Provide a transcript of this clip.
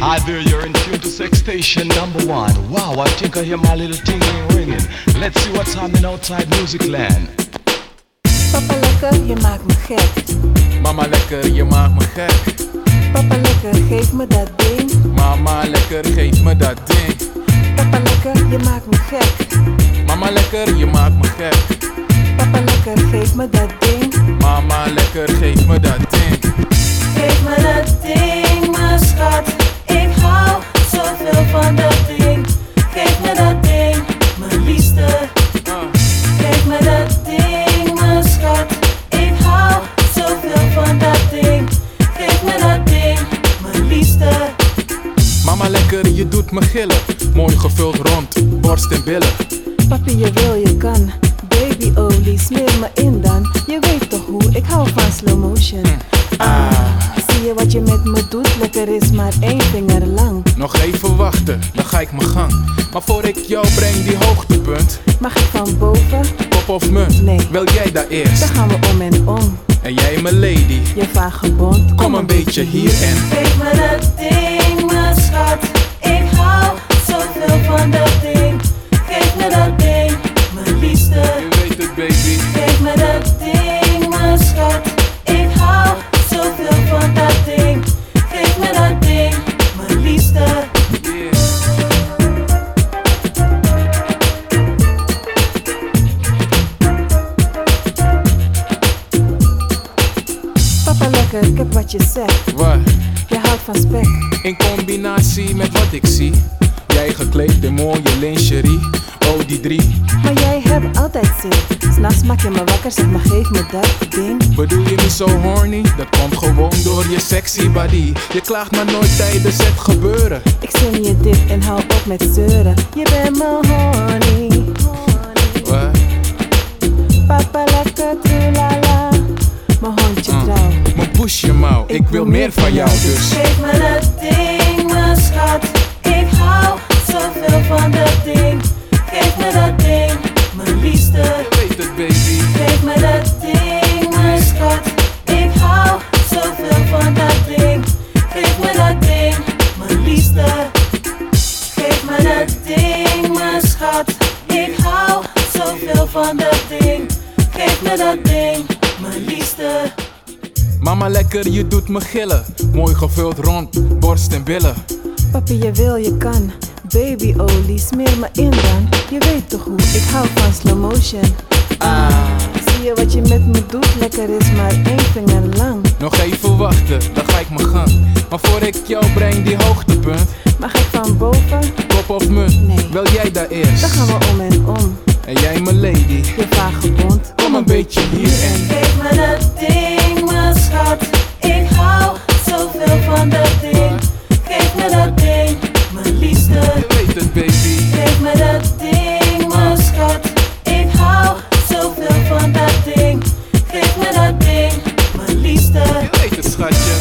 Hi there, you're in tune to sex station number one. Wow, I think I hear my little ting ringing. Let's see what's happening outside music land. Papa lekker, je maakt me gek. Mama lekker, je maakt me gek. Papa lekker, geef me dat ding. Mama lekker, geef me dat ding. Papa lekker, je maakt me gek. Mama lekker, je maakt me gek. Papa lekker, geef me dat ding. Mama lekker, geef me dat ding. Je doet me gillen. Mooi gevuld rond, borst en billen. Papi, je wil, je kan. Babyolie, smeer me in dan. Je weet toch hoe, ik hou van slow motion. Ah, zie je wat je met me doet? Lekker is maar één vinger lang. Nog even wachten, dan ga ik mijn gang. Maar voor ik jou breng die hoogtepunt, Mag ik van boven? kop of munt, Nee. wil jij daar Dan eerst? gaan we om en om. En jij mijn lady, Je vagebond, kom een beetje hier en Geef me dat ding, lekker, ik heb wat je zegt. Wat? Je houdt van spek. In combinatie met wat ik zie. Jij gekleed in mooie lingerie. Oh, die drie. Maar jij hebt altijd zin. S'nachts maak je me wakker, zeg maar geef me dat ding. Bedoel je niet zo horny? Dat komt gewoon door je sexy body. Je klaagt maar nooit tijdens het gebeuren. Ik zing je dit en hou op met zeuren. Je bent me horny. Wat? Papa lekker, la. Mouw, ik wil meer van jou dus. Geef me dat ding, mijn schat. Ik hou zoveel van dat ding. Geef me dat ding, mijn liefste. Weet het baby. Geef me dat ding, mijn schat. Ik hou zoveel van dat ding. Geef me dat ding, mijn liefste. Geef me dat ding, mijn schat. Ik hou zoveel van dat ding. Geef me dat ding, mijn liefste. Mama lekker, je doet me gillen. Mooi gevuld rond, borst en billen. Papi, je wil, je kan. Babyolie, smeer me in dan. Je weet toch hoe, ik hou van slow motion. Ah. Zie je wat je met me doet? Lekker is maar één vinger lang. Nog even wachten, dan ga ik mijn gang. Maar voor ik jou breng die hoogtepunt, Mag ik van boven? kop of munt, Nee. wil jij daar eerst? Dan gaan we om en om. En jij mijn lady, Je vagebond, kom een beetje hier en Geef me dat ding, кстати